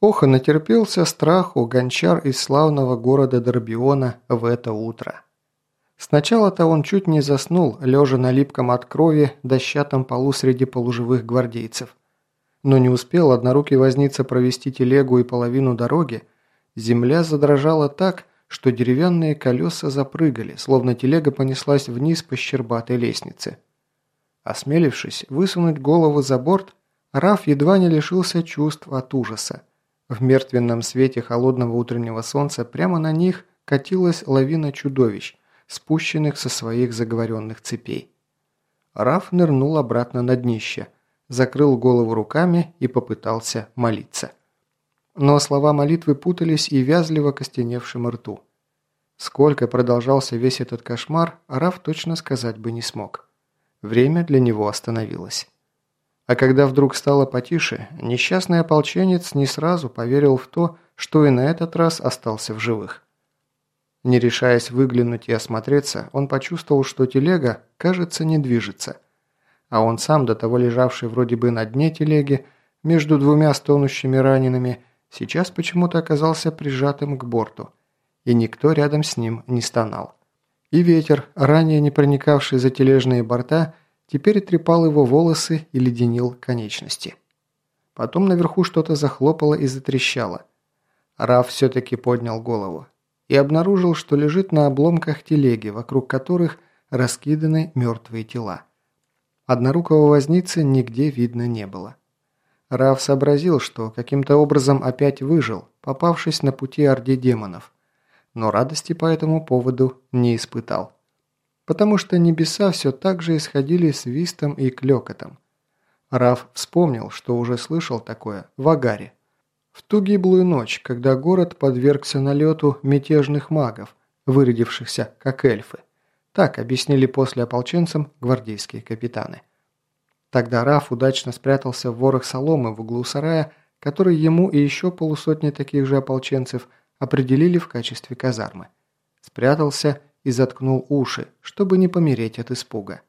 Ох, и натерпелся страху гончар из славного города Дорбиона в это утро. Сначала-то он чуть не заснул, лежа на липком от крови дощатом полу среди полуживых гвардейцев. Но не успел однорукий возница провести телегу и половину дороги, земля задрожала так, что деревянные колеса запрыгали, словно телега понеслась вниз по щербатой лестнице. Осмелившись высунуть голову за борт, Раф едва не лишился чувств от ужаса. В мертвенном свете холодного утреннего солнца прямо на них катилась лавина чудовищ, спущенных со своих заговоренных цепей. Раф нырнул обратно на днище, закрыл голову руками и попытался молиться. Но слова молитвы путались и вязли в окостеневшем рту. Сколько продолжался весь этот кошмар, Раф точно сказать бы не смог. Время для него остановилось. А когда вдруг стало потише, несчастный ополченец не сразу поверил в то, что и на этот раз остался в живых. Не решаясь выглянуть и осмотреться, он почувствовал, что телега, кажется, не движется. А он сам, до того лежавший вроде бы на дне телеги, между двумя стонущими ранеными, сейчас почему-то оказался прижатым к борту, и никто рядом с ним не стонал. И ветер, ранее не проникавший за тележные борта, теперь трепал его волосы и леденил конечности. Потом наверху что-то захлопало и затрещало. Раф все-таки поднял голову и обнаружил, что лежит на обломках телеги, вокруг которых раскиданы мертвые тела. Однорукого возницы нигде видно не было. Раф сообразил, что каким-то образом опять выжил, попавшись на пути орде демонов, но радости по этому поводу не испытал. Потому что небеса все так же исходили свистом и клёкотом. Раф вспомнил, что уже слышал такое в Агаре. В ту гиблую ночь, когда город подвергся налету мятежных магов, вырядившихся как эльфы. Так объяснили после ополченцам гвардейские капитаны. Тогда Раф удачно спрятался в ворох соломы в углу сарая, который ему и еще полусотни таких же ополченцев определили в качестве казармы. Спрятался и заткнул уши, чтобы не помереть от испуга.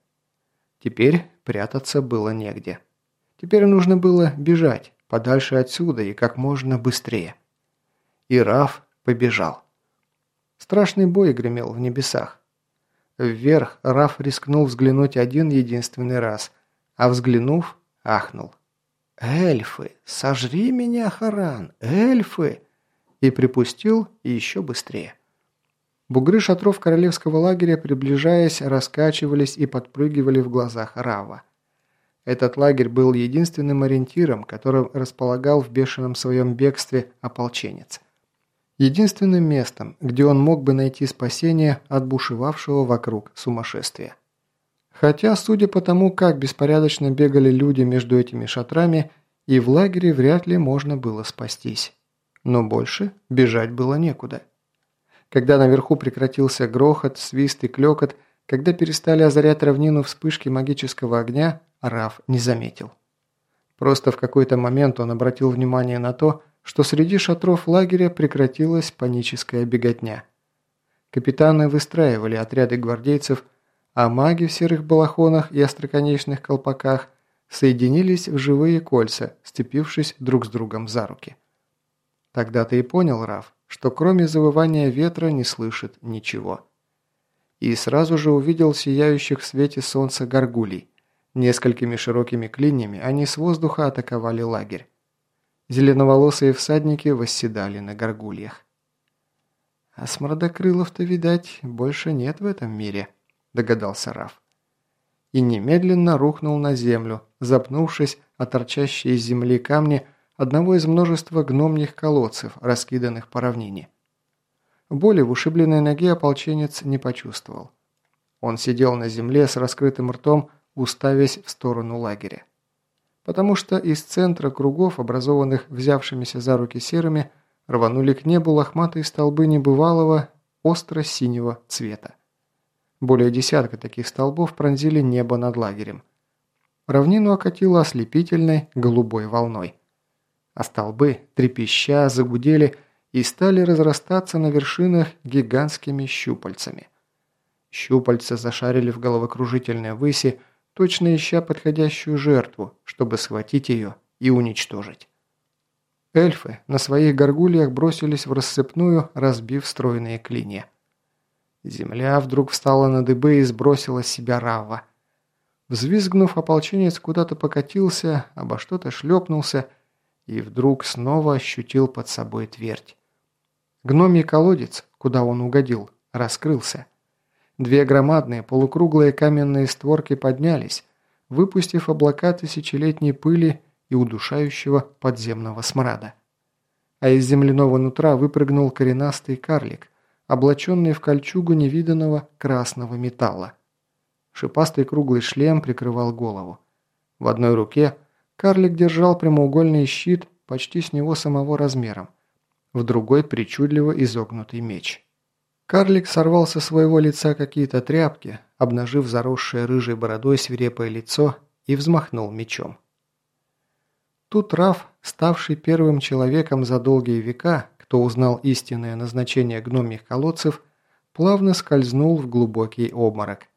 Теперь прятаться было негде. Теперь нужно было бежать, подальше отсюда и как можно быстрее. И Раф побежал. Страшный бой гремел в небесах. Вверх Раф рискнул взглянуть один единственный раз, а взглянув, ахнул. «Эльфы! Сожри меня, Харан! Эльфы!» И припустил еще быстрее. Бугры шатров королевского лагеря, приближаясь, раскачивались и подпрыгивали в глазах Рава. Этот лагерь был единственным ориентиром, которым располагал в бешеном своем бегстве ополченец. Единственным местом, где он мог бы найти спасение от бушевавшего вокруг сумасшествия. Хотя, судя по тому, как беспорядочно бегали люди между этими шатрами, и в лагере вряд ли можно было спастись. Но больше бежать было некуда. Когда наверху прекратился грохот, свист и клекот, когда перестали озарять равнину вспышки магического огня, Раф не заметил. Просто в какой-то момент он обратил внимание на то, что среди шатров лагеря прекратилась паническая беготня. Капитаны выстраивали отряды гвардейцев, а маги в серых балахонах и остроконечных колпаках соединились в живые кольца, сцепившись друг с другом за руки. Тогда ты и понял, Раф, что кроме завывания ветра не слышит ничего. И сразу же увидел сияющих в свете солнца горгулей – Несколькими широкими клиньями они с воздуха атаковали лагерь. Зеленоволосые всадники восседали на горгульях. «А смрадокрылов-то, видать, больше нет в этом мире», – догадался Раф. И немедленно рухнул на землю, запнувшись о торчащие из земли камни одного из множества гномних колодцев, раскиданных по равнине. Боли в ушибленной ноге ополченец не почувствовал. Он сидел на земле с раскрытым ртом, уставясь в сторону лагеря. Потому что из центра кругов, образованных взявшимися за руки серыми, рванули к небу лохматые столбы небывалого остро-синего цвета. Более десятка таких столбов пронзили небо над лагерем. Равнину окатило ослепительной голубой волной. А столбы, трепеща, загудели и стали разрастаться на вершинах гигантскими щупальцами. Щупальца зашарили в головокружительной выси, точно ища подходящую жертву, чтобы схватить ее и уничтожить. Эльфы на своих горгульях бросились в рассыпную, разбив стройные клинья. Земля вдруг встала на дыбы и сбросила с себя Равва. Взвизгнув, ополченец куда-то покатился, обо что-то шлепнулся и вдруг снова ощутил под собой твердь. Гномий колодец, куда он угодил, раскрылся. Две громадные полукруглые каменные створки поднялись, выпустив облака тысячелетней пыли и удушающего подземного смрада. А из земляного нутра выпрыгнул коренастый карлик, облаченный в кольчугу невиданного красного металла. Шипастый круглый шлем прикрывал голову. В одной руке карлик держал прямоугольный щит почти с него самого размером, в другой причудливо изогнутый меч. Карлик сорвал со своего лица какие-то тряпки, обнажив заросшее рыжей бородой свирепое лицо и взмахнул мечом. Тут Раф, ставший первым человеком за долгие века, кто узнал истинное назначение гномьих колодцев, плавно скользнул в глубокий обморок.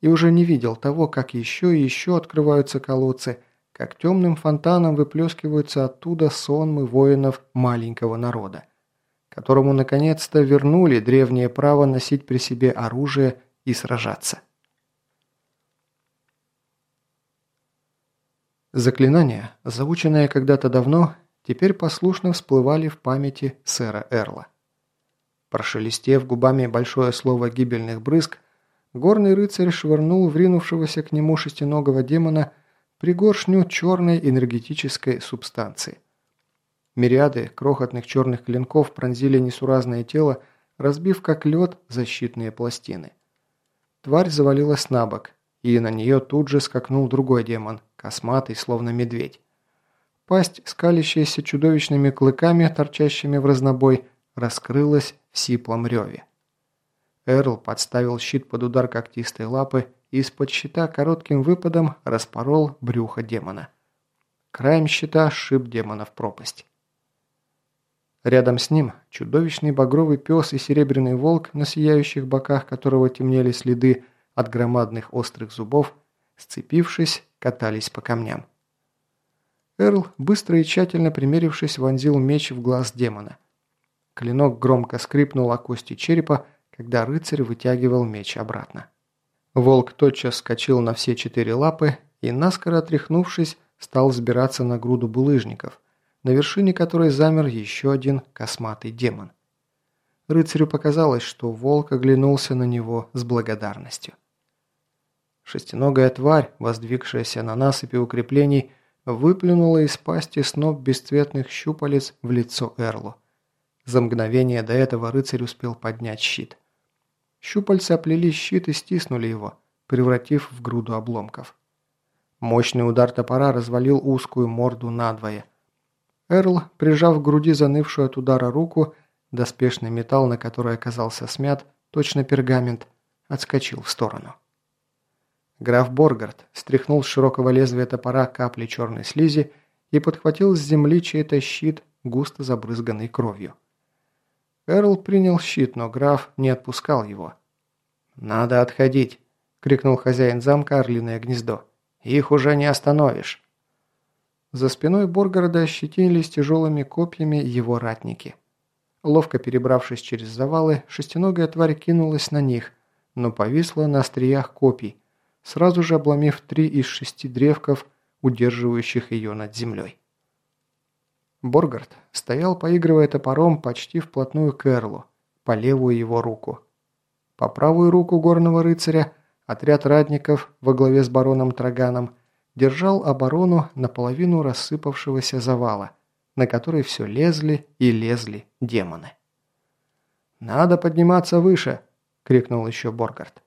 И уже не видел того, как еще и еще открываются колодцы, как темным фонтаном выплескиваются оттуда сонмы воинов маленького народа, которому наконец-то вернули древнее право носить при себе оружие и сражаться. Заклинания, заученные когда-то давно, теперь послушно всплывали в памяти сэра Эрла. Прошелестев губами большое слово гибельных брызг, горный рыцарь швырнул вринувшегося к нему шестиногого демона пригоршню черной энергетической субстанции. Мириады крохотных черных клинков пронзили несуразное тело, разбив как лед защитные пластины. Тварь завалилась на бок, и на нее тут же скакнул другой демон, косматый, словно медведь. Пасть, скалящаяся чудовищными клыками, торчащими в разнобой, раскрылась в сиплом реве. Эрл подставил щит под удар когтистой лапы из-под щита коротким выпадом распорол брюхо демона. Краем щита сшиб демона в пропасть. Рядом с ним чудовищный багровый пес и серебряный волк, на сияющих боках которого темнели следы от громадных острых зубов, сцепившись, катались по камням. Эрл, быстро и тщательно примерившись, вонзил меч в глаз демона. Клинок громко скрипнул о кости черепа, когда рыцарь вытягивал меч обратно. Волк тотчас скочил на все четыре лапы и, наскоро отряхнувшись, стал взбираться на груду булыжников, на вершине которой замер еще один косматый демон. Рыцарю показалось, что волк оглянулся на него с благодарностью. Шестиногая тварь, воздвигшаяся на насыпи укреплений, выплюнула из пасти сноп бесцветных щупалец в лицо Эрлу. За мгновение до этого рыцарь успел поднять щит. Щупальца оплели щит и стиснули его, превратив в груду обломков. Мощный удар топора развалил узкую морду надвое. Эрл, прижав к груди занывшую от удара руку, доспешный металл, на который оказался смят, точно пергамент, отскочил в сторону. Граф Боргард стряхнул с широкого лезвия топора капли черной слизи и подхватил с земли чей-то щит, густо забрызганный кровью. Эрл принял щит, но граф не отпускал его. «Надо отходить!» – крикнул хозяин замка Орлиное гнездо. «Их уже не остановишь!» За спиной Боргарда ощетинились тяжелыми копьями его ратники. Ловко перебравшись через завалы, шестиногая тварь кинулась на них, но повисла на остриях копий, сразу же обломив три из шести древков, удерживающих ее над землей. Боргард стоял, поигрывая топором почти вплотную к Эрлу, по левую его руку. По правую руку горного рыцаря отряд радников во главе с бароном Траганом держал оборону наполовину рассыпавшегося завала, на который все лезли и лезли демоны. «Надо подниматься выше!» – крикнул еще Боргард.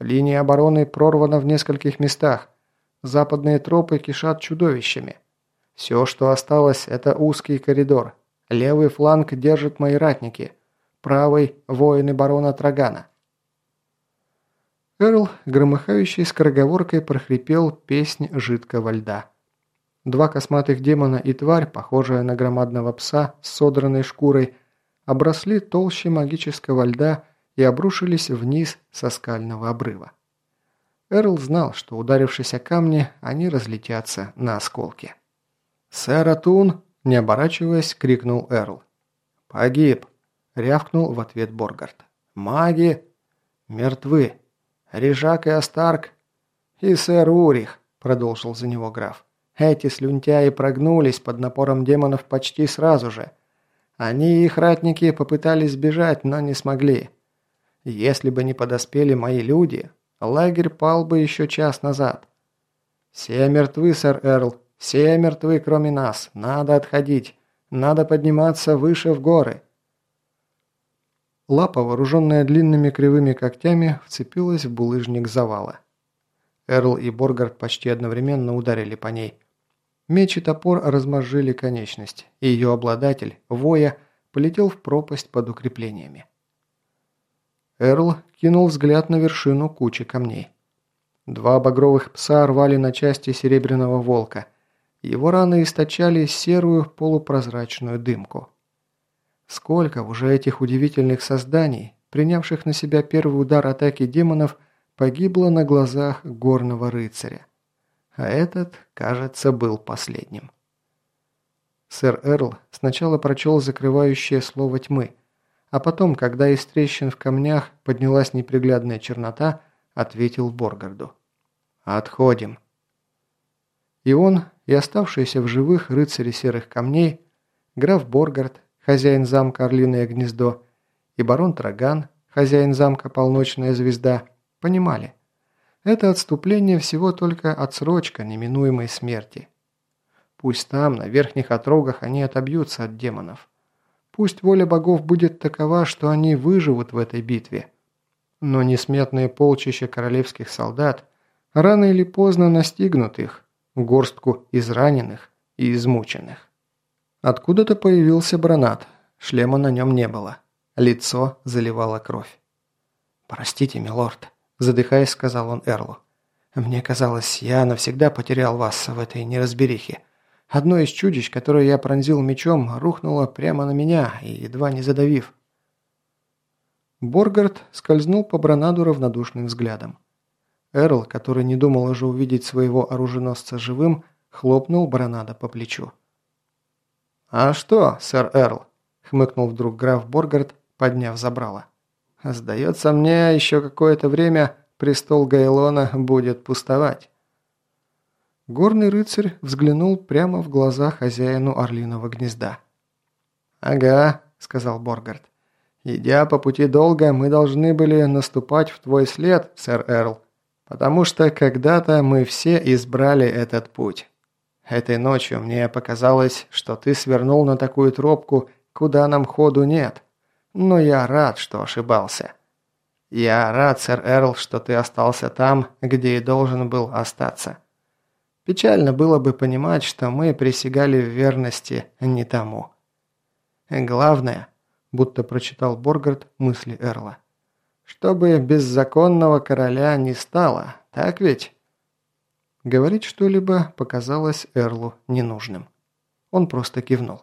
Линия обороны прорвана в нескольких местах. Западные тропы кишат чудовищами. Все, что осталось, это узкий коридор. Левый фланг держат мои ратники. Правый – воины барона Трагана. Эрл, громыхающий скороговоркой, прохрипел песнь жидкого льда. Два косматых демона и тварь, похожая на громадного пса с содранной шкурой, обросли толще магического льда и обрушились вниз со скального обрыва. Эрл знал, что, ударившись о камни, они разлетятся на осколки. «Сэр Атун!» не оборачиваясь, крикнул Эрл. «Погиб!» – рявкнул в ответ Боргард. «Маги мертвы. Рижак и Астарк и сэр Урих», – продолжил за него граф. «Эти слюнтяи прогнулись под напором демонов почти сразу же. Они и их ратники попытались сбежать, но не смогли. Если бы не подоспели мои люди, лагерь пал бы еще час назад. Все мертвы, сэр Эрл, все мертвы, кроме нас. Надо отходить. Надо подниматься выше в горы». Лапа, вооруженная длинными кривыми когтями, вцепилась в булыжник завала. Эрл и Боргард почти одновременно ударили по ней. Меч и топор размозжили конечность, и ее обладатель, воя, полетел в пропасть под укреплениями. Эрл кинул взгляд на вершину кучи камней. Два багровых пса рвали на части серебряного волка – его раны источали серую полупрозрачную дымку. Сколько уже этих удивительных созданий, принявших на себя первый удар атаки демонов, погибло на глазах горного рыцаря. А этот, кажется, был последним. Сэр Эрл сначала прочел закрывающее слово тьмы, а потом, когда из трещин в камнях поднялась неприглядная чернота, ответил Боргарду. «Отходим». И он, и оставшиеся в живых рыцари серых камней, граф Боргард, хозяин замка Орлиное гнездо, и барон Траган, хозяин замка Полночная звезда, понимали, это отступление всего только отсрочка неминуемой смерти. Пусть там, на верхних отрогах, они отобьются от демонов. Пусть воля богов будет такова, что они выживут в этой битве. Но несметные полчища королевских солдат рано или поздно настигнут их, горстку израненных и измученных. Откуда-то появился Бранат, шлема на нем не было. Лицо заливало кровь. «Простите, милорд», – задыхаясь, сказал он Эрлу. «Мне казалось, я навсегда потерял вас в этой неразберихе. Одно из чудищ, которое я пронзил мечом, рухнуло прямо на меня, и едва не задавив». Боргард скользнул по Бранаду равнодушным взглядом. Эрл, который не думал уже увидеть своего оруженосца живым, хлопнул Бранада по плечу. «А что, сэр Эрл?» – хмыкнул вдруг граф Боргард, подняв забрало. «Сдается мне, еще какое-то время престол Гайлона будет пустовать». Горный рыцарь взглянул прямо в глаза хозяину орлиного гнезда. «Ага», – сказал Боргард. «Идя по пути долго, мы должны были наступать в твой след, сэр Эрл. Потому что когда-то мы все избрали этот путь. Этой ночью мне показалось, что ты свернул на такую тропку, куда нам ходу нет. Но я рад, что ошибался. Я рад, сэр Эрл, что ты остался там, где и должен был остаться. Печально было бы понимать, что мы присягали в верности не тому. Главное, будто прочитал Боргард мысли Эрла – чтобы беззаконного короля не стало, так ведь?» Говорить что-либо показалось Эрлу ненужным. Он просто кивнул.